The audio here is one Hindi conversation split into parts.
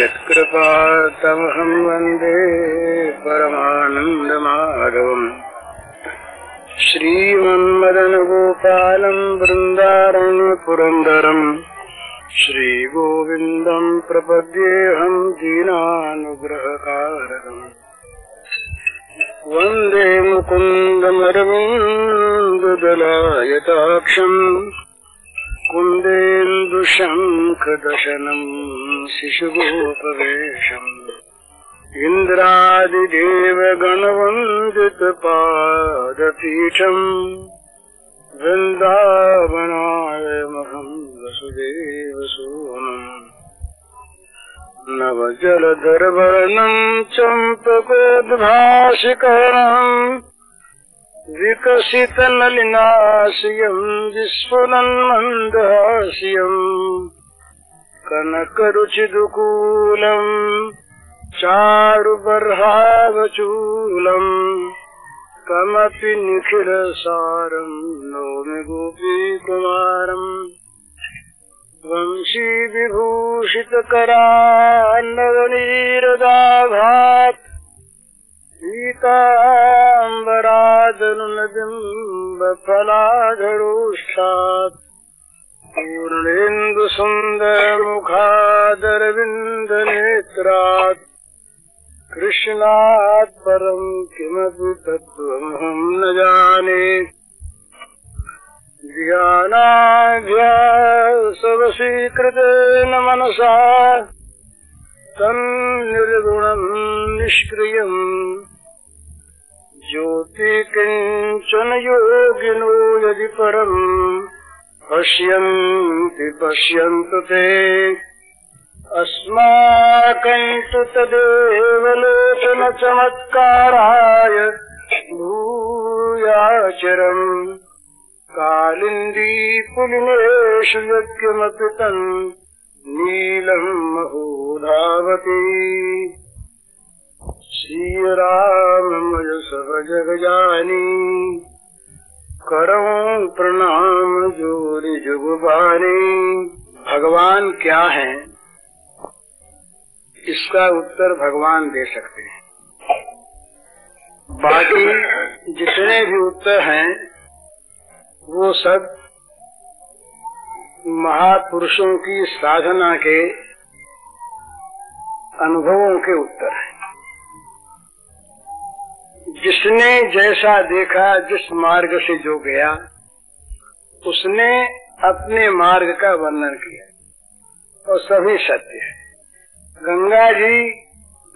यत्कृपा तमहं वंदे परमानन्दमाधवम्। श्रीमन्मदनगोपालम् बृन्दारण्यपुरन्दरम् श्रीगोविन्दम् प्रपद्येऽहम् दीनानुग्रहकारम् वंदे मुकुन्दमरविन्ददलायताक्षम् कुन्देन्दुशङ्खदशनम् शिशुगोपवेशम्। इन्द्रादिदेवगणवन्दितपादपीठम्। वृन्दावनायमहम् वसुदेवसूनम् नवजलधरवर्णम् चम्पकोद्भाषिकरणम् विकसितनलिनाशयम् विस्फुरन्मन्दहास्यम् कनकरुचिदुकूलम् चारुबर्हावचूलम् कमपि निखिलसारम् नौमि गोपीकुमारम् वंशीविभूषितकरान्नवनीरदाभात् पीताम्बरादनुनबिम्बफलाधरोष्ठात् पूर्णेन्दुसुन्दरमुखादरविन्दनेत्रात्। कृष्णात् परम् किमपि तत्त्वमहम् न जाने। ध्यानाभ्यासवशीकृतेन मनसा। तन्निर्गुणम् निष्क्रियम् ज्योति किंचन योगिनो यदि परम्, पश्यन्ति, पश्यन्तु ते। अस्माकम् तु तदेव लोचनचमत्काराय भूयाचरम् कालिन्दी पुलिनेषु यज्ञमपि तन् नीलम् महोधावति श्रीराममय सब जगजानी करो प्रणाम जोरी जुगबानी। भगवान क्या है? इसका उत्तर भगवान दे सकते हैं। बाकी जितने भी उत्तर हैं, वो सब महापुरुषों की साधना के अनुभवों के उत्तर हैं। जिसने जैसा देखा, जिस मार्ग से जो गया, उसने अपने मार्ग का वर्णन किया। और सभी सत्य है। गंगा जी,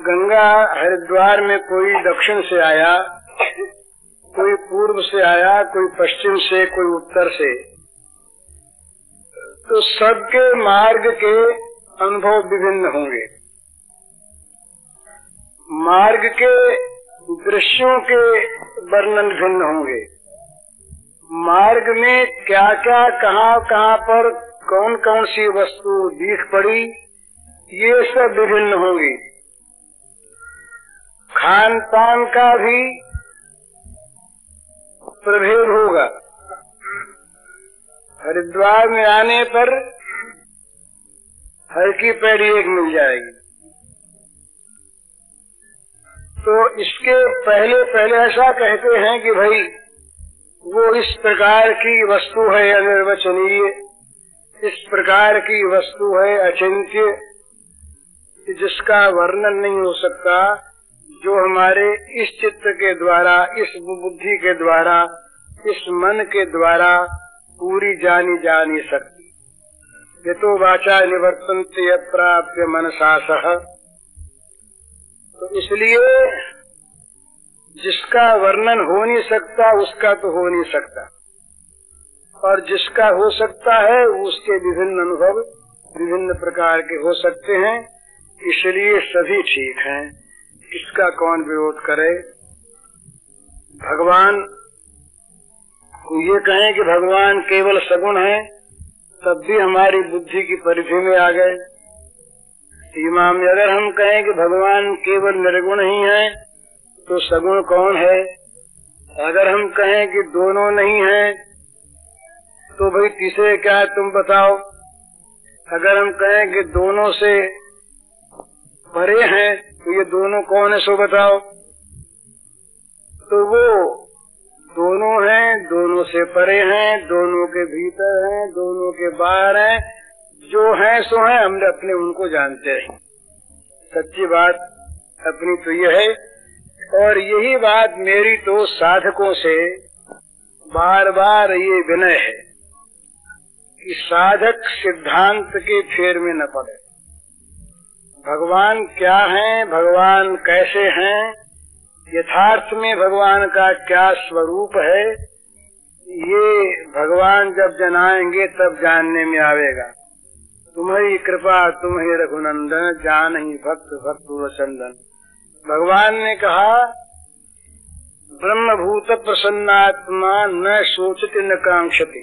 गंगा हरिद्वार में कोई दक्षिण से आया, कोई पूर्व से आया, कोई पश्चिम से, कोई उत्तर से तो सबके मार्ग के अनुभव विभिन्न होंगे। मार्ग के दृश्यों के वर्णन भिन्न होंगे। मार्ग में क्या क्या कहाँ कहाँ पर कौन कौन सी वस्तु दिख पड़ी, ये सब विभिन्न होंगी। खान पान का भी प्रभेद होगा। हरिद्वार में आने पर हल्की पैड़ी एक मिल जाएगी। तो इसके पहले पहले ऐसा कहते हैं कि भाई, वो इस प्रकार की वस्तु है अनिर्वचनीय, इस प्रकार की वस्तु है अचिंत्य जिसका वर्णन नहीं हो सकता, जो हमारे इस चित्त के द्वारा, इस बुद्धि के द्वारा, इस मन के द्वारा पूरी जानी जा नहीं सकती। ये तो वाचा निवर्तन प्राप्त मनसा सह। तो इसलिए जिसका वर्णन हो नहीं सकता, उसका तो हो नहीं सकता। और जिसका हो सकता है, उसके विभिन्न अनुभव विभिन्न प्रकार के हो सकते हैं। इसलिए सभी ठीक हैं। किसका कौन विरोध करे? भगवान ये कहें कि भगवान केवल सगुण है, तब भी हमारी बुद्धि की परिधि में आ गए। सीमा में अगर हम कहें कि भगवान केवल निर्गुण ही है तो सगुण कौन है? अगर हम कहें कि दोनों नहीं है तो भाई तीसरे क्या है, तुम बताओ। अगर हम कहें कि दोनों से परे हैं तो ये दोनों कौन है, सो बताओ। तो वो दोनों हैं, दोनों से परे हैं, दोनों के भीतर हैं, दोनों के बाहर हैं जो है, सो है, हम अपने उनको जानते हैं। सच्ची बात अपनी तो यह है, और यही बात मेरी तो साधकों से बार बार ये विनय है कि साधक सिद्धांत के फेर में न पड़े। भगवान क्या हैं, भगवान कैसे हैं, यथार्थ में भगवान का क्या स्वरूप है, ये भगवान जब जनाएँगे, तब जानने में आवेगा। तुम्हारी कृपा तुम्हें रघुनंदन जान ही भक्त भक्त वचंदन भगवान ने कहा, ब्रह्मभूत प्रसन्नात्मा न सोचते न कांक्षते।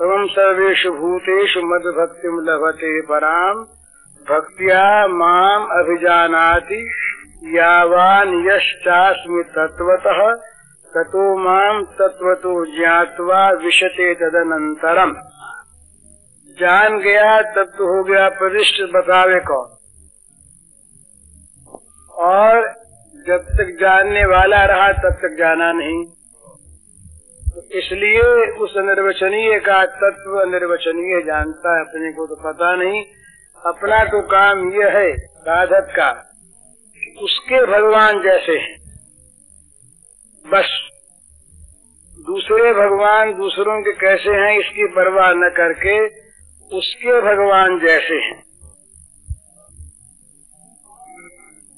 तम सर्वेशु भूतेषु मद भक्ति लभते पराम, भक्तिया माम अभिजानाति, यावान यश्चास्मि तत्वतः ततो माम तत्वतो ज्ञातवा विशते तदनंतरम जान गया तब तो हो गया प्रविष्ट बतावे कौन? और जब तक जानने वाला रहा, तब तक जाना नहीं। तो इसलिए उस निर्वचनीय का तत्व निर्वचनीय जानता है, अपने को तो पता नहीं। अपना तो काम यह है साधक का उसके भगवान जैसे हैं। बस। दूसरे भगवान दूसरों के कैसे हैं, इसकी परवाह न करके उसके भगवान जैसे हैं।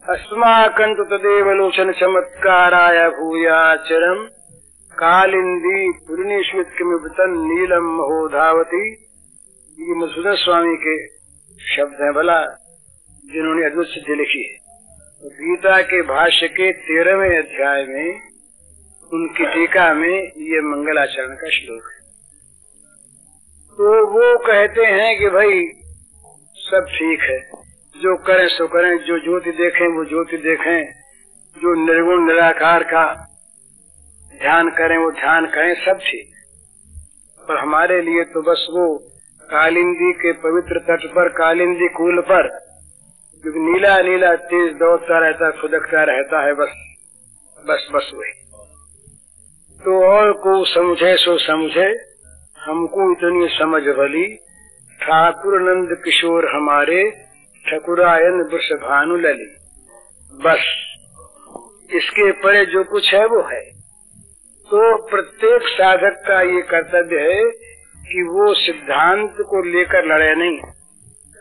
अस्माकंत तदेव लोचन चमत्काराय भूयाचरम, कालिंदी पूर्णेश्वित किमितन नीलम महोधावती। ये मधुसूदन स्वामी के शब्द हैं भला, जिन्होंने अद्भुत सिद्धि लिखी है। गीता के भाष्य के तेरहवें अध्याय में, उनकी टीका में ये मंगलाचरण का श्लोक है। तो वो कहते हैं कि भाई, सब ठीक है। जो करें, सो करें। जो ज्योति देखें, वो ज्योति देखें। जो निर्गुण, निराकार का ध्यान करें, वो ध्यान करें। सब ठीक। पर हमारे लिए तो बस वो कालिंदी के पवित्र तट पर, कालिंदी कूल पर, क्योंकि नीला नीला तेज दौड़ता रहता, खुदकता रहता है, बस बस बस वही। तो और को समझे, सो समझे। हमको इतनी समझ भली। ठाकुर नंद किशोर हमारे ठकुरायन वृष भानु लली बस, इसके परे जो कुछ है वो है। तो प्रत्येक साधक का ये कर्तव्य है कि वो सिद्धांत को लेकर लड़े नहीं।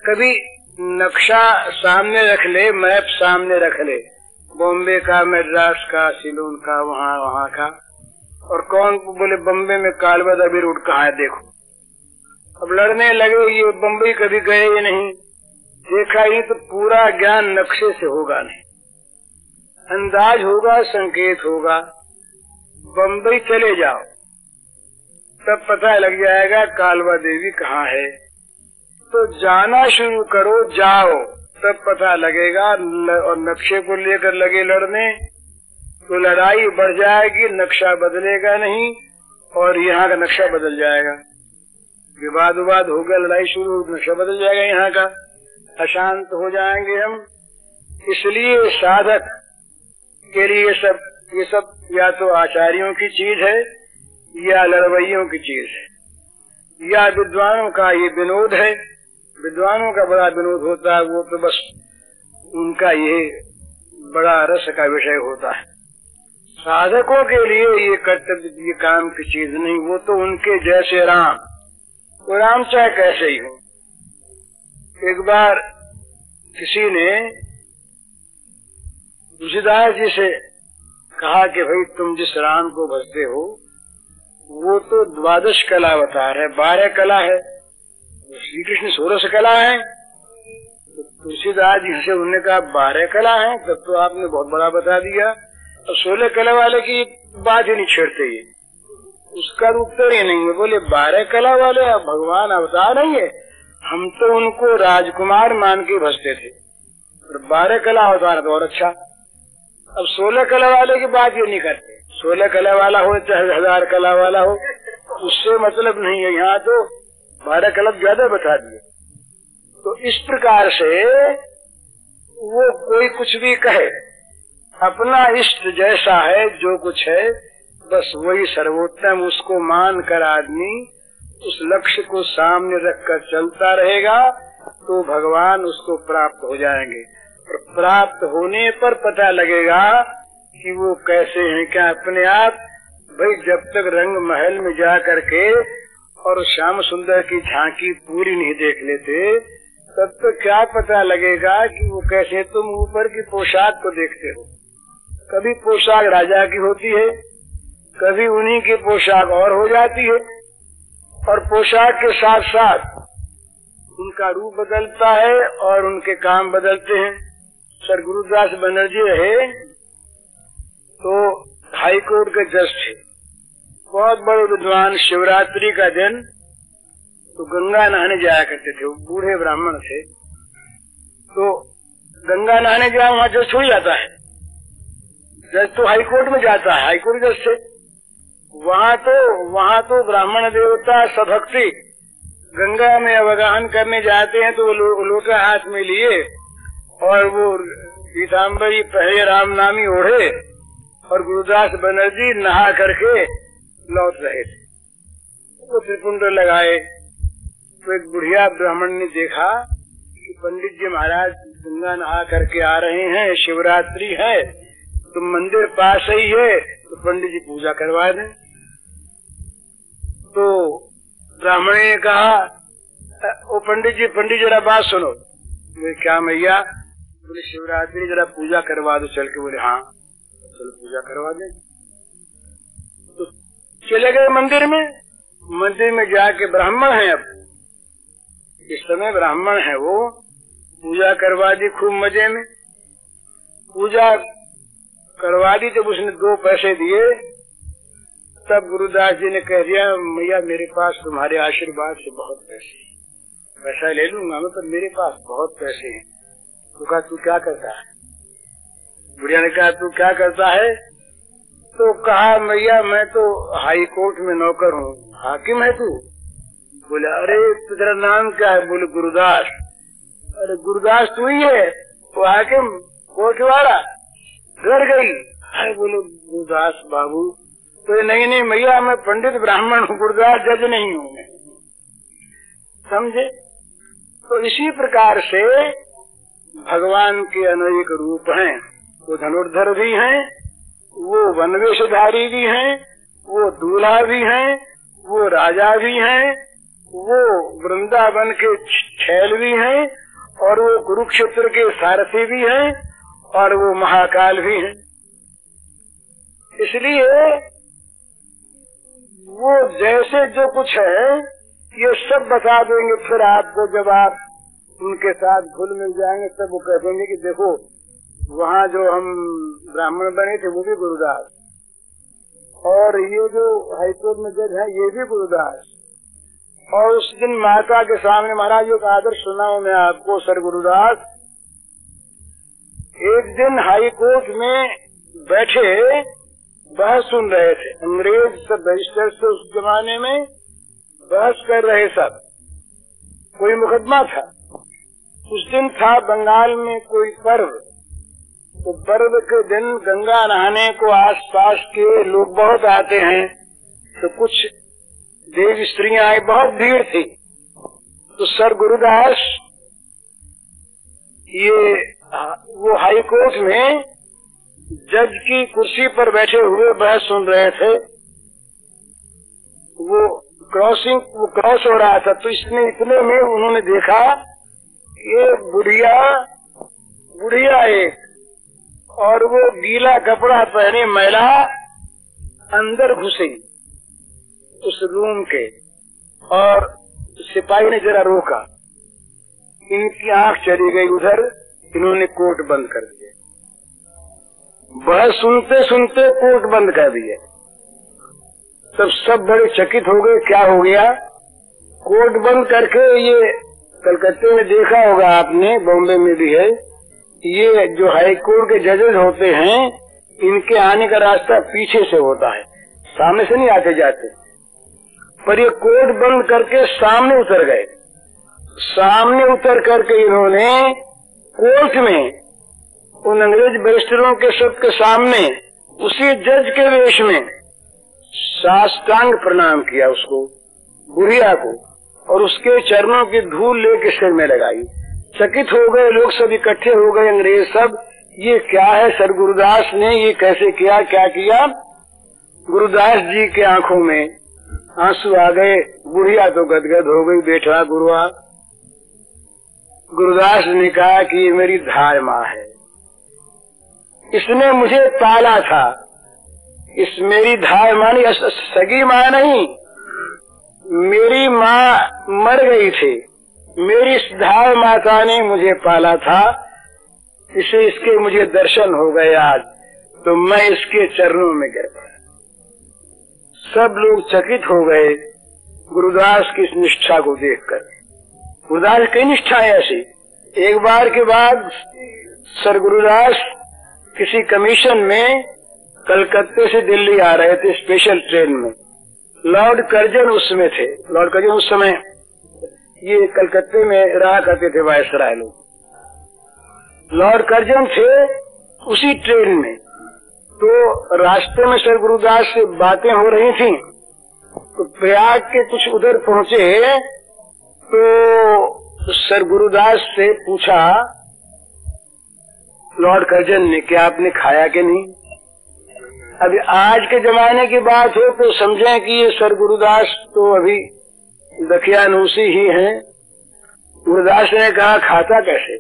कभी नक्शा सामने रख ले, मैप सामने रख ले। बॉम्बे का, मद्रास का, सिलोन का, वहाँ वहाँ का। और कौन बोले बम्बे में कालबद अभी रूट कहा है, देखो। अब लड़ने लगे ये बम्बई कभी गए ही नहीं। देखा ही तो पूरा ज्ञान नक्शे से होगा नहीं। अंदाज होगा, संकेत होगा। बम्बई चले जाओ। तब पता लग जाएगा कालवा देवी कहाँ है। तो जाना शुरू करो, जाओ। तब पता लगेगा और नक्शे को लेकर लगे लड़ने। तो लड़ाई बढ़ जाएगी, नक्शा बदलेगा नहीं, और यहाँ का नक्शा बदल जाएगा। विवाद विवाद हो गया, लड़ाई शुरू हो नक्शा बदल जाएगा यहाँ का। अशांत हो जाएँगे हम। इसलिए साधक के लिए सब, ये सब या तो आचार्यों की चीज़ है, या लड़वैयों की चीज़ है। या विद्वानों का ये विनोद है। विद्वानों का बड़ा विनोद होता है, वो तो बस उनका ये बड़ा रस का विषय होता है। साधकों के लिए ये कर्तव्य, ये काम की चीज़ नहीं, वो तो उनके जैसे राम। वो राम चाहे कैसे ही हो। एक बार किसी ने तुलसीदास जी से कहा कि भाई, तुम जिस राम को भजते हो, वो तो द्वादश कला बता रहे बारह कला है श्री कृष्ण सोलह से कला है। तो तुलसीदास जी से उन्होंने कहा, बारह कला है, तब तो आपने बहुत बड़ा बता दिया। सोलह कला वाले की बात ही नहीं छेड़ते ये। उसका तो उत्तर ही नहीं है। बोले, बारह कला वाले भगवान अवतार नहीं है। हम तो उनको राजकुमार मान के भजते थे। और बारह कला अवतार तो और अच्छा। अब सोलह कला वाले की बात ये नहीं करते। सोलह कला वाला हो, चाहे हज़ार कला वाला हो, उससे मतलब नहीं है। यहाँ तो बारह कलब ज़्यादा बता दिए। तो इस प्रकार से वो कोई कुछ भी कहे अपना इष्ट जैसा है, जो कुछ है, बस वही सर्वोत्तम उसको मान कर आदमी उस लक्ष्य को सामने रखकर चलता रहेगा तो भगवान उसको प्राप्त हो जाएँगे। और प्राप्त होने पर पता लगेगा कि वो कैसे हैं, क्या अपने आप, भाई जब तक रंग महल में जा करके और श्याम सुंदर की झांकी पूरी नहीं देख लेते, तब तक क्या पता लगेगा कि वो कैसे तुम ऊपर की पोशाक को देखते हो। कभी पोशाक राजा की होती है, कभी उन्हीं की पोशाक और हो जाती है, और पोशाक के साथ साथ उनका रूप बदलता है और उनके काम बदलते हैं। सर गुरुदास बनर्जी रहे तो हाई कोर्ट के जज थे। बहुत बड़े विद्वान, शिवरात्रि का दिन तो गंगा नहाने जाया करते थे, वो बूढ़े ब्राह्मण थे। तो गंगा नहाने जाया वहाँ जज छुड़ जाता है। जज तो हाई कोर्ट में जाता है हाईकोर्ट जज से वहाँ तो वहाँ तो ब्राह्मण देवता सभक्ति गंगा में अवगाहन करने जाते हैं तो वो लो, लोटा हाथ में लिए और वो पीताम्बरी पहले राम नामी ओढ़े और गुरुदास बनर्जी नहा करके लौट रहे थे। वो त्रिपुंड लगाए। तो एक बुढ़िया ब्राह्मण ने देखा कि पंडित जी महाराज गंगा नहा करके आ रहे हैं शिवरात्रि है। तो मंदिर पास ही है तो पंडित जी पूजा करवा दें। तो ब्राह्मण ने कहा ओ पंडित जी, पंडित जरा बात सुनो। बोले, क्या मैया? बोले, शिवरात्रि जरा पूजा करवा दो। चल के बोले हाँ। चलो, पूजा करवा दे। तो चले गए मंदिर में। मंदिर में जाके ब्राह्मण है अब। इस समय ब्राह्मण है वो। पूजा करवा दी खूब मज़े में। पूजा करवा दी जब उसने दो पैसे दिए, तब गुरुदास जी ने कह दिया, मैया, मेरे पास तुम्हारे आशीर्वाद से बहुत पैसे पैसा ले लूँगा मैं, पर मेरे पास बहुत पैसे हैं। तो कहा, तू क्या करता है? बुढ़िया ने कहा, तू क्या करता है? तो कहा, मैया, मैं तो हाई कोर्ट में नौकर हूँ। हाकिम है तू? बोले, अरे, तेरा नाम क्या है? बोले, गुरुदास। अरे, गुरुदास तू ही है वो हाकिम कोर्ट वाला घर गई। अरे बोले गुरुदास बाबू। तो नहीं नहीं, मैया, मैं पंडित ब्राह्मण हूँ गुरुदास जज नहीं हूँ मैं। समझे? तो इसी प्रकार से भगवान के अनेक रूप हैं। वो धनुर्धर भी हैं, वो वनवेशधारी भी हैं, वो दूल्हा भी हैं, वो राजा भी हैं, वो वृंदावन के छैल भी हैं, और वो कुरुक्षेत्र के सारथी भी हैं। और वो महाकाल भी हैं। इसलिए वो जैसे जो कुछ है, ये सब बता देंगे, फिर आपको जब आप उनके साथ घुल मिल जाएँगे, तब वो कह देंगे कि देखो, वहाँ जो हम ब्राह्मण बने थे, वो भी गुरुदास। और ये जो हाईकोर्ट में जज है, ये भी गुरुदास। और उस दिन माता के सामने, महाराज, एक आदर सुनाऊ मैं आपको, सर गुरुदास एक दिन हाई कोर्ट में बैठे, बहस सुन रहे थे। अंग्रेज़ सब बैरिस्टर से उस जमाने में बहस कर रहे सब। कोई मुकदमा था? उस दिन था बंगाल में कोई पर्व। तो पर्व के दिन गंगा नहाने को आसपास के लोग बहुत आते हैं। तो कुछ देव स्त्रियाँ आई बहुत भीड़ थी। तो सर गुरुदास, ये वो हाई कोर्ट में जज की कुर्सी पर बैठे हुए बहस सुन रहे थे। वो क्रॉसिंग वो क्रॉस हो रहा था तो इसने इतने में उन्होंने देखा, ये बुढ़िया बुढ़िया एक, और वो गीला कपड़ा पहने महिला अंदर घुसी उस रूम के, और सिपाही ने जरा रोका। इनकी आँख चली गई उधर। इन्होंने कोर्ट बंद कर दिया वह सुनते सुनते कोर्ट बंद कर दिए। तब सब बड़े चकित हो गए, क्या हो गया? कोर्ट बंद करके ये कलकत्ते में देखा होगा आपने, बॉम्बे में भी है ये जो हाई कोर्ट के जजेस होते हैं, इनके आने का रास्ता पीछे से होता है, सामने से नहीं आते जाते। पर ये कोर्ट बंद करके सामने उतर गए। सामने उतर करके इन्होंने कोर्ट में, उन अंग्रेज़ बैरिस्टरों के सबके सामने, उसी जज के वेश में, साष्टांग प्रणाम किया उसको, बुढ़िया को, और उसके चरणों की धूल लेके सिर में लगाई। चकित हो गए लोग सब, इकट्ठे हो गए अंग्रेज़ सब, ये क्या है सर गुरुदास ने ये कैसे किया, क्या किया? गुरुदास जी के आँखों में आँसू आ गए, बुढ़िया तो गदगद हो गई, बेटा, गुरुआ गुरुदास ने कहा कि ये मेरी धाय माँ है। इसने मुझे पाला था। इस मेरी धाय मानी सगी माँ नहीं, मेरी माँ मर गई थी। मेरी इस माता ने मुझे पाला था। इसे इसके मुझे दर्शन हो गए आज तो मैं इसके चरणों में गिर पड़ा सब लोग चकित हो गए। गुरुदास की इस निष्ठा को देखकर। गुरुदास कई निष्ठा है ऐसी। एक बार के बाद सर गुरुदास किसी कमीशन में कलकत्ते से दिल्ली आ रहे थे स्पेशल ट्रेन में। लॉर्ड कर्जन उसमें थे। लॉर्ड कर्जन उस समय ये कलकत्ते में रहा करते थे वायसराय लोग। लॉर्ड कर्जन थे उसी ट्रेन में। तो रास्ते में सर गुरुदास से बातें हो रही थी तो प्रयाग के कुछ उधर पहुँचे तो सर गुरुदास से पूछा लॉर्ड कर्जन ने क्या आपने खाया कि नहीं? अभी आज के जमाने की बात हो तो समझे कि ये सर गुरुदास तो अभी दखियानुसी ही हैं। गुरुदास ने कहा खाता कैसे?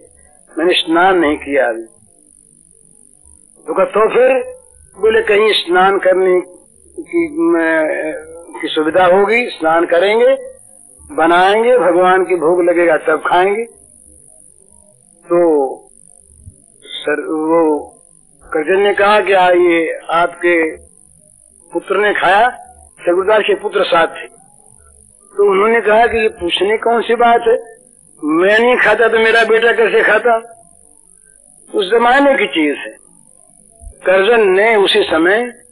मैंने स्नान नहीं किया अभी। तो कहा तो फिर? बोले कहीं स्नान करने की, की सुविधा होगी स्नान करेंगे। बनाएँगे, भगवान की भोग लगेगा, तब खाएँगे। तो सर, वो कर्जन ने कहा कि, आ, ये आपके पुत्र ने खाया सगुदास के पुत्र साथ थे। तो उन्होंने कहा कि, ये पूछने कौन सी बात है? मैं नहीं खाता तो मेरा बेटा कैसे खाता? उस जमाने की चीज़ है। कर्जन ने उसी समय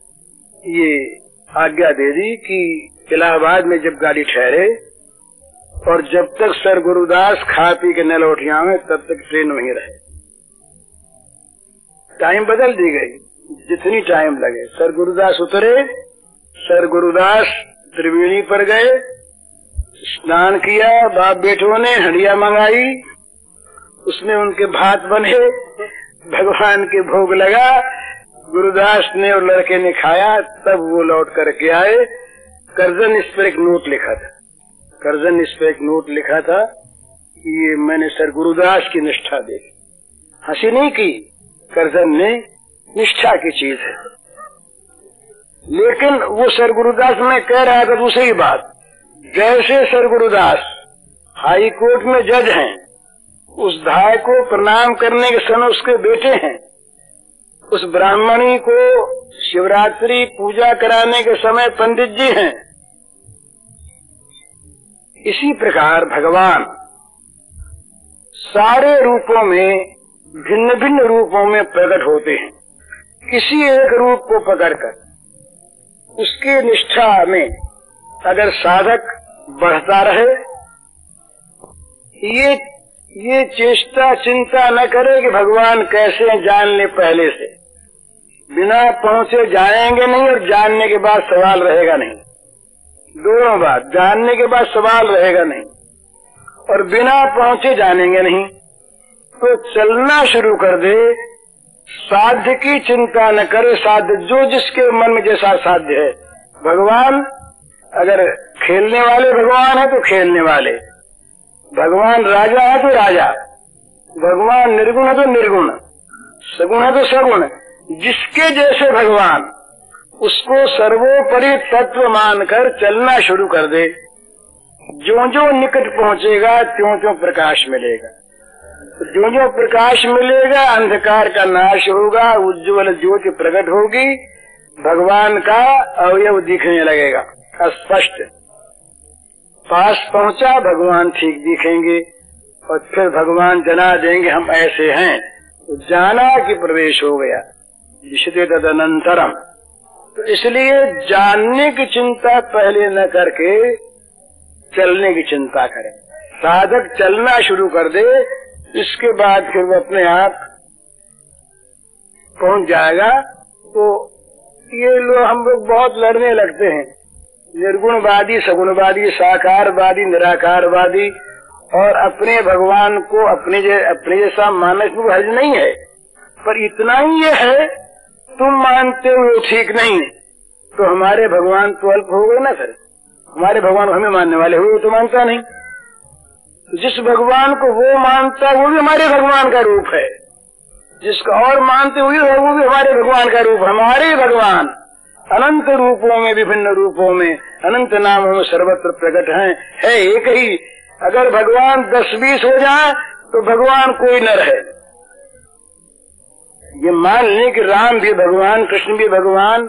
ये आज्ञा दे दी कि इलाहाबाद में जब गाड़ी ठहरे और जब तक सर गुरुदास खा पी के न लौट तब तक ट्रेन वहीं रहे। टाइम बदल दी गई। जितनी टाइम लगे, सर गुरुदास उतरे, सर गुरुदास त्रिवेणी पर गए, स्नान किया, बाप बेटों ने हंडिया मंगाई, उसमें उनके भात बने, भगवान के भोग लगा, गुरुदास ने और लड़के ने खाया, तब वो लौट करके आए, करजन इस पर एक नोट लिखा था। करजन इस पर एक नोट लिखा था कि ये मैंने सर गुरुदास की निष्ठा देखी। हँसी नहीं की, करजन ने निष्ठा की चीज़ है। लेकिन वो सर गुरुदास में कह रहा था दूसरी बात, जैसे सर गुरुदास हाई कोर्ट में जज हैं, उस धाय को प्रणाम करने के समय उसके बेटे हैं, उस ब्राह्मणी को शिवरात्रि पूजा कराने के समय पंडित जी हैं इसी प्रकार भगवान सारे रूपों में भिन्न भिन्न रूपों में प्रकट होते हैं। किसी एक रूप को पकड़कर, उसके निष्ठा में अगर साधक बढ़ता रहे, ये ये चेष्टा चिंता न करे कि भगवान कैसे जान ले पहले से। बिना पहुँचे जाएँगे नहीं और जानने के बाद सवाल रहेगा नहीं। दोनों बात जानने के बाद सवाल रहेगा नहीं। और बिना पहुँचे जानेंगे नहीं। तो चलना शुरू कर दे। साध्य की चिंता न करे। साध्य जो जिसके मन में जैसा साध्य है। भगवान, अगर खेलने वाले भगवान है तो खेलने वाले। भगवान राजा है तो राजा। भगवान निर्गुण है तो निर्गुण। सगुण है तो सगुण। जिसके जैसे भगवान। उसको सर्वोपरि तत्व मानकर चलना शुरू कर दे। जो जो निकट पहुंचेगा त्यों त्यों प्रकाश मिलेगा। जो जो प्रकाश मिलेगा, अंधकार का नाश होगा, उज्जवल ज्योति प्रकट होगी, भगवान का अवयव दिखने लगेगा। स्पष्ट पास पहुँचा, भगवान ठीक दिखेंगे, और फिर भगवान जना देंगे, हम ऐसे हैं। जाना कि प्रवेश हो गया। विशुद्ध तदनंतरम। तो इसलिए जानने की चिंता पहले न करके चलने की चिंता करें। साधक चलना शुरू कर दे इसके बाद फिर वो अपने आप पहुँच जाएगा। तो ये लोग हम लोग बहुत लड़ने लगते हैं। निर्गुणवादी सगुणवादी साकारवादी निराकारवादी और अपने भगवान को अपने जे, अपने जैसा मानस में नहीं है। पर इतना ही ये है तुम मानते हो ठीक नहीं। तो हमारे भगवान तो अल्प हो गए ना सर। हमारे भगवान हमें मानने वाले हुए तो मानता नहीं। जिस भगवान को वो मानता है, वो भी हमारे भगवान का रूप है। जिसका और मानते हुए वो भी हमारे भगवान का रूप हमारे भगवान अनंत रूपों में, विभिन्न रूपों में, अनंत नामों में सर्वत्र प्रकट हैं। है एक ही। अगर भगवान दस बीस हो जाए तो भगवान कोई न रहे। ये मान लें कि राम भी भगवान, कृष्ण भी भगवान,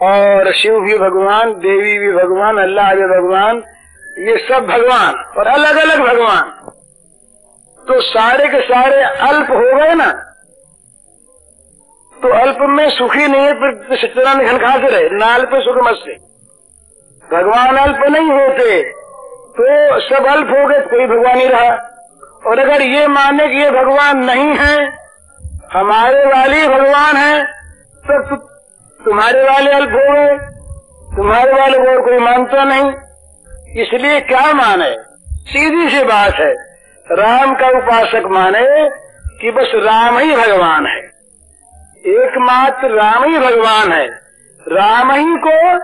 और शिव भी भगवान, देवी भी भगवान, अल्लाह भी भगवान, ये सब भगवान, और अलग अलग भगवान। तो सारे के सारे अल्प हो गए ना तो अल्प में सुखी नहीं है, फिर सत्यनारायण घन खाते रहे, ना अल्प सुख मस्ते भगवान अल्प नहीं होते तो सब अल्प हो गए, कोई भगवान ही रहा। और अगर ये माने कि ये भगवान नहीं है हमारे वाले भगवान है तो तु, तुम्हारे वाले अल्प हो गए। तुम्हारे वाले और कोई मानता नहीं। इसलिए क्या माने? सीधी सी बात है राम का उपासक माने कि बस राम ही भगवान है। एकमात्र राम ही भगवान है। राम ही को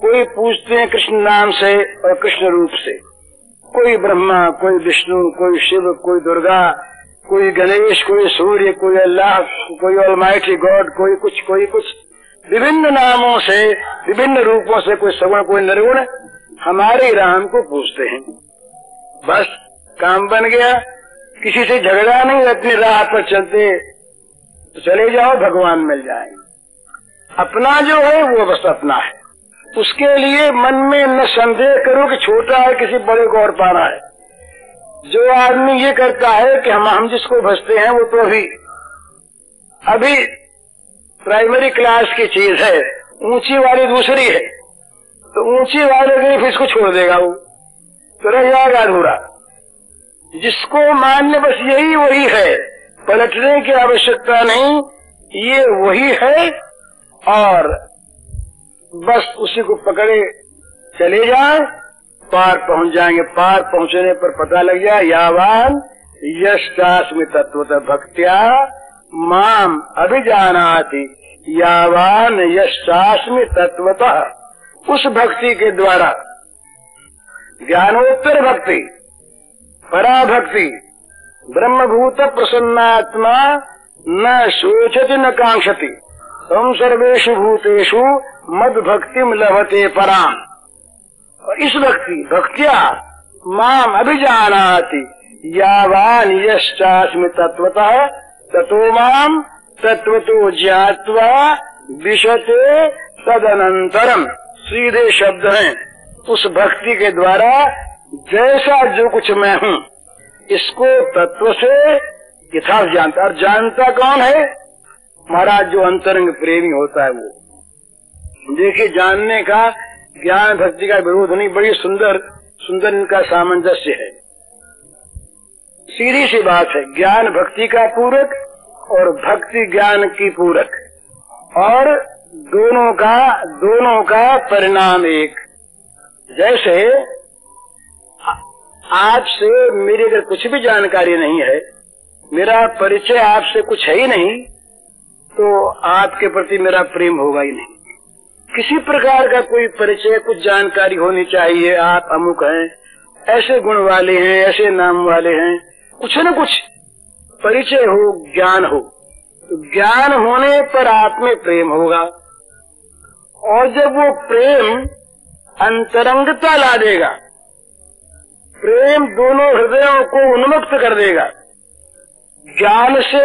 कोई पूछते हैं कृष्ण नाम से और कृष्ण रूप से। कोई ब्रह्मा कोई विष्णु कोई शिव कोई दुर्गा कोई गणेश, कोई सूर्य, कोई अल्लाह, कोई ऑलमाइटी गॉड कोई कुछ कोई कुछ। विभिन्न नामों से, विभिन्न रूपों से कोई सवर्ण कोई निर्गुण हमारे राम को पूछते हैं। बस, काम बन गया। किसी से झगड़ा नहीं, अपनी राह पर चलते तो चले जाओ, भगवान मिल जाए। अपना जो है, वो बस अपना है। उसके लिए मन में न संदेह करो कि छोटा है, किसी बड़े को और पाना है। जो आदमी ये करता है कि हम हम जिसको भसते हैं, वो तो अभी अभी प्राइमरी क्लास की चीज़ है, ऊँची वाली दूसरी है तो ऊँची वाले के फिर इसको छोड़ देगा वो। तो रह जाएगा अधूरा। जिसको मान्य, बस यही वही है। पलटने की आवश्यकता नहीं, ये वही है, और बस उसी को पकड़े चले जाए पार पहुँच जाएँगे। पार पहुँचने पर पता लग जाए यावान यष्टास्मि तत्व भक्त्या माम अभिजानाति। यावान यष्टास्मि तत्वतः उस भक्ति के द्वारा ज्ञानोत्तर भक्ति, पराभक्ति, ब्रह्मभूत प्रसन्नात्मा न शोचति न कांक्षति। तम सर्वेशु भूतेषु मद भक्ति लभते पराम। इस भक्ति भक्तिया माम अभिजानाति, यावान यश्चास्मि तत्वतः ततो माम तत्वतो ज्ञावा विशते तदनंतरम सीधे शब्द हैं। उस भक्ति के द्वारा जैसा जो कुछ मैं हूँ, इसको तत्व से यथार्थ जानता। और जानता कौन है? महाराज, जो अंतरंग प्रेमी होता है वो। देखिए, जानने का ज्ञान भक्ति का विरोध नहीं, बड़ी सुंदर सुंदर इनका सामंजस्य है। सीधी सी बात है, ज्ञान भक्ति का पूरक और भक्ति ज्ञान की पूरक। और दोनों का दोनों का परिणाम एक। जैसे, आपसे मेरी अगर कुछ भी जानकारी नहीं है, मेरा परिचय आपसे कुछ है ही नहीं तो आपके प्रति मेरा प्रेम होगा ही नहीं। किसी प्रकार का कोई परिचय, कुछ जानकारी होनी चाहिए। आप अमुक हैं, ऐसे गुण वाले हैं, ऐसे नाम वाले हैं। कुछ न कुछ परिचय हो, ज्ञान हो। तो ज्ञान होने पर आप में प्रेम होगा। और जब वो प्रेम अंतरंगता ला देगा, प्रेम दोनों हृदयों को उन्मुक्त कर देगा, ज्ञान से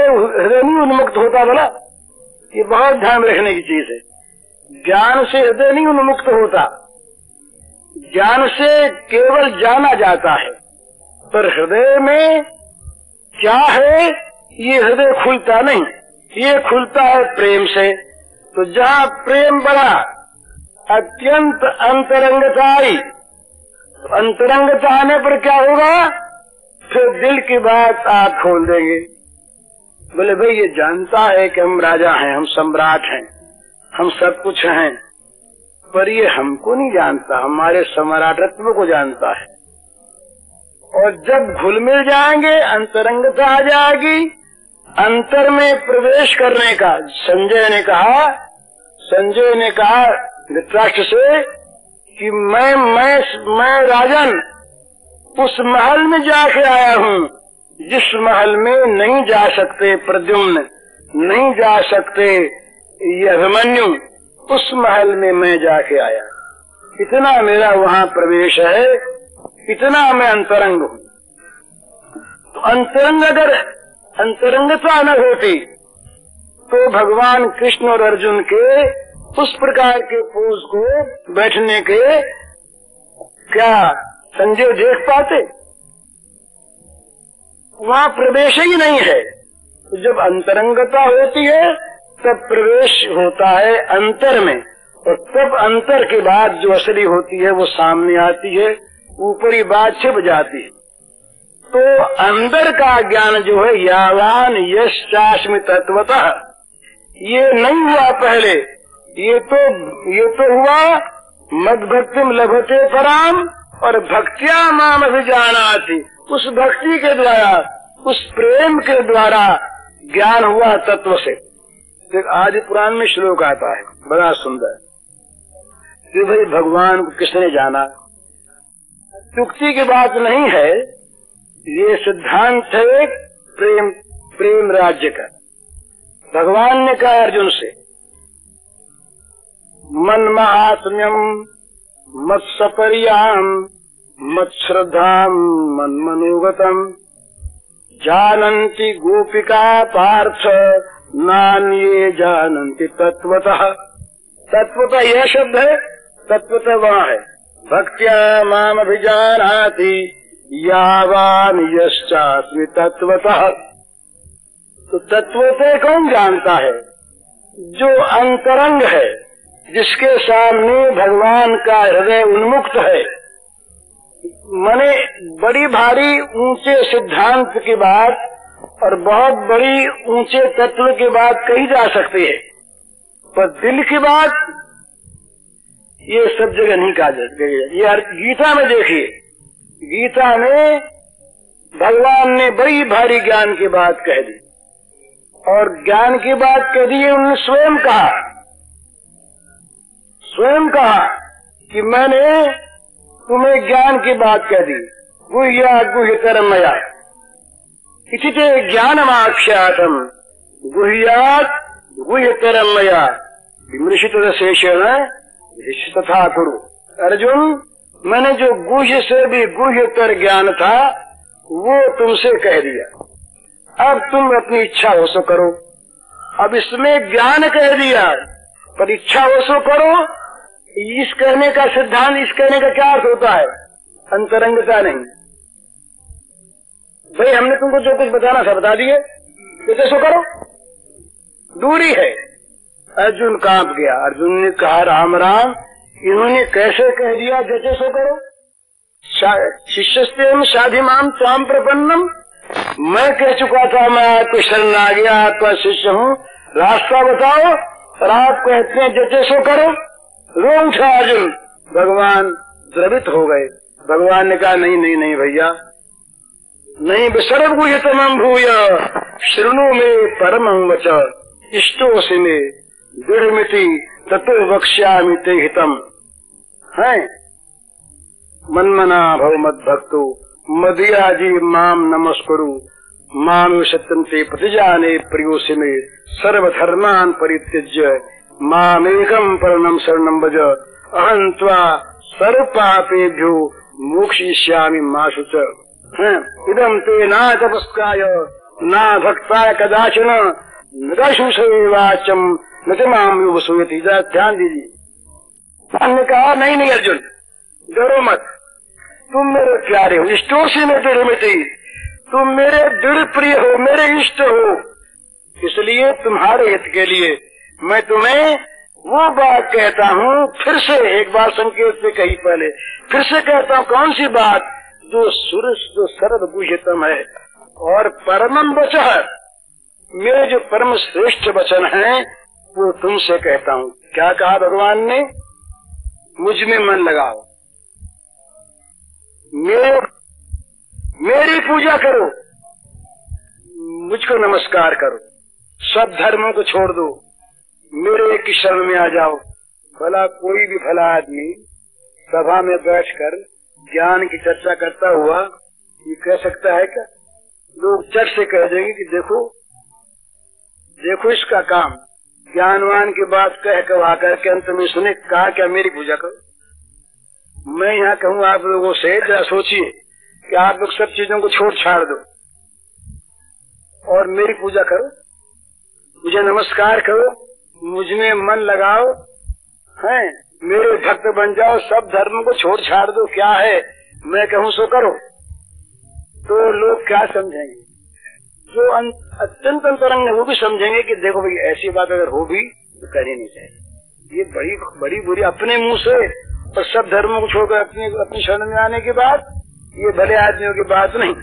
हृदय नहीं उन्मुक्त होता बोला, ये बहुत ध्यान रखने की चीज़ है। ज्ञान से हृदय नहीं उन्मुक्त होता। ज्ञान से केवल जाना जाता है। पर हृदय में क्या है, ये हृदय खुलता नहीं। ये खुलता है प्रेम से। तो जहाँ प्रेम बढ़ा अत्यंत अंतरंगता आई अंतरंग आने पर क्या होगा? फिर दिल की बात आप खोल देंगे। बोले, भाई, ये जानता है कि हम राजा हैं, हम सम्राट हैं। हम सब कुछ हैं, पर ये हमको नहीं जानता, हमारे सम्राटत्व को जानता है। और जब घुल मिल जाएँगे, अंतरंगता आ जाएगी, अंतर में प्रवेश करने का, संजय ने कहा, संजय ने कहा धृतराष्ट्र से कि मैं मैं मैं राजन, उस महल में जाके आया हूँ, जिस महल में नहीं जा सकते प्रद्युम्न, नहीं जा सकते ये अभिमन्यु, उस महल में मैं जाके आया। इतना मेरा वहाँ प्रवेश है, इतना मैं अंतरंग हूँ। तो अंतरंग अगर अंतरंगता न होती तो भगवान कृष्ण और अर्जुन के उस प्रकार के पोज को बैठने के क्या संजय देख पाते? वहाँ प्रवेश ही नहीं है। जब अंतरंगता होती है तब प्रवेश होता है अंतर में और तब अंतर के बाद जो असली होती है वो सामने आती है, ऊपरी बात छिप जाती है। तो अंदर का ज्ञान जो है, यावान यश चाशमी तत्वतः, ये नहीं हुआ पहले, ये तो ये तो हुआ मद भक्तिम लभते पराम और भक्तिया माम अभिजाना थी उस भक्ति के द्वारा, उस प्रेम के द्वारा ज्ञान हुआ तत्व से। देख, आज पुराण में श्लोक आता है, बड़ा सुंदर। कि भाई भगवान को किसने जाना? चुक्ति की बात नहीं है, ये सिद्धांत है प्रेम प्रेम राज्य का। भगवान ने कहा अर्जुन से, मन महात्म्यम, मत्सपर्याम मन मनोगतम जानन्ति गोपिका पार्थ नान्ये जानन्ति तत्वतः तत्वतः यह शब्द है तत्वतः वहाँ है। भक्त्या माम अभिजानाति यावान यश्चास्मि तत्वतः तो तत्वतः कौन जानता है? जो अंतरंग है, जिसके सामने भगवान का हृदय उन्मुक्त है। मने बड़ी भारी ऊँचे सिद्धांत की बात और बहुत बड़ी ऊँचे तत्व की बात कही जा सकती है। पर दिल की बात, ये सब जगह नहीं कहा जा ये गीता में देखिए। गीता में भगवान ने बड़ी भारी ज्ञान की बात कह दी। और ज्ञान की बात कह दी उन्होंने स्वयं कहा। स्वयं कहा कि मैंने तुम्हें ज्ञान की बात कह दी। गुह्या गुह्यतर मया इसी ज्ञानमाख्यातम। गुह्यात गुह्यतर मया विमृषित शेषण तथा कुरु अर्जुन, मैंने जो गुह्य से भी गुह्यतर ज्ञान था, वो तुमसे कह दिया। अब तुम अपनी इच्छा हो सो करो। अब इसमें ज्ञान कह दिया, पर इच्छा हो सो करो। इस कहने का सिद्धांत, इस कहने का क्या अर्थ होता है? अंतरंगता नहीं। भाई, हमने तुमको जो कुछ बताना था, बता दिए। तो सो करो। दूरी है। अर्जुन काँप गया। अर्जुन ने कहा, राम राम। इन्होंने कैसे कह दिया, जैसे सो करो। शिष्य शादी माम त्वाम प्रपन्नम। मैं कह चुका था, मैं आपको शरण आ गया, आपका शिष्य हूँ। रास्ता बताओ, और आप कहते हैं, जैसे सो करो। रो उठा अर्जुन। भगवान द्रवित हो गए। भगवान ने कहा, नहीं नहीं नहीं भैया। नहीं विसर्व गुह भूय, श्रृणु में परम वच इष्टो से में दृढ़ तत्व वक्ष्यामि ते हितम। है? मनमना भव मद भक्तो मदिया जी माम नमस्कुरु। माम सत्यम ते प्रतिजाने प्रियो में सर्वधर्मान परित्यज्य। मामेकम परम शरणम भज। अहं त्वा सर्वपापेभ्यो मोक्षयिष्यामि मासु च। इदम ते न तपस्काय न भक्ताय कदाचन नशुषवाचम न च माम सुयति ध्यान दीजिए। ने कहा नहीं नहीं, अर्जुन। डरो मत। तुम मेरे प्यारे हो, इष्टो से मैं तेरे में तुम मेरे दृढ़ प्रिय हो, मेरे इष्ट हो। इसलिए तुम्हारे हित के लिए मैं तुम्हें वो बात कहता हूँ, फिर से एक बार संकेत से कही पहले। फिर से कहता हूँ, कौन सी बात? जो सुर जो सरद गुजतम है, और परमम वचन मेरे जो परम श्रेष्ठ वचन है, वो तुमसे कहता हूँ। क्या कहा भगवान ने? मुझमें मन लगाओ। मेरे, मेरी पूजा करो। मुझको नमस्कार करो। सब धर्मों को छोड़ दो। मेरे एक शरण में आ जाओ। भला कोई भी भला आदमी सभा में बैठकर ज्ञान की चर्चा करता हुआ ये कह सकता है क्या लोग चट से कह देंगे कि देखो देखो इसका काम। ज्ञानवान की बात कह कर आकर के अंत में सुने, कहा क्या मेरी पूजा करो। मैं यहाँ कहूँ, आप लोगों से जरा सोचिए कि आप लोग सब चीज़ों को छोड़ छाड़ दो और मेरी पूजा करो। मुझे नमस्कार करो, मुझमें मन लगाओ, हैं? मेरे भक्त बन जाओ, सब धर्म को छोड़ छाड़ दो, क्या है? मैं कहूँ, सो करो। तो लोग क्या समझेंगे? जो अत्यंत अंतरंग है, वो भी समझेंगे कि देखो भाई, ऐसी बात अगर हो भी तो करनी नहीं चाहिए। ये बड़ी बड़ी बुरी, अपने मुँह से और सब धर्मों को छोड़कर अपनी अपनी शरण में आने के बाद, ये भले आदमियों की बात नहीं।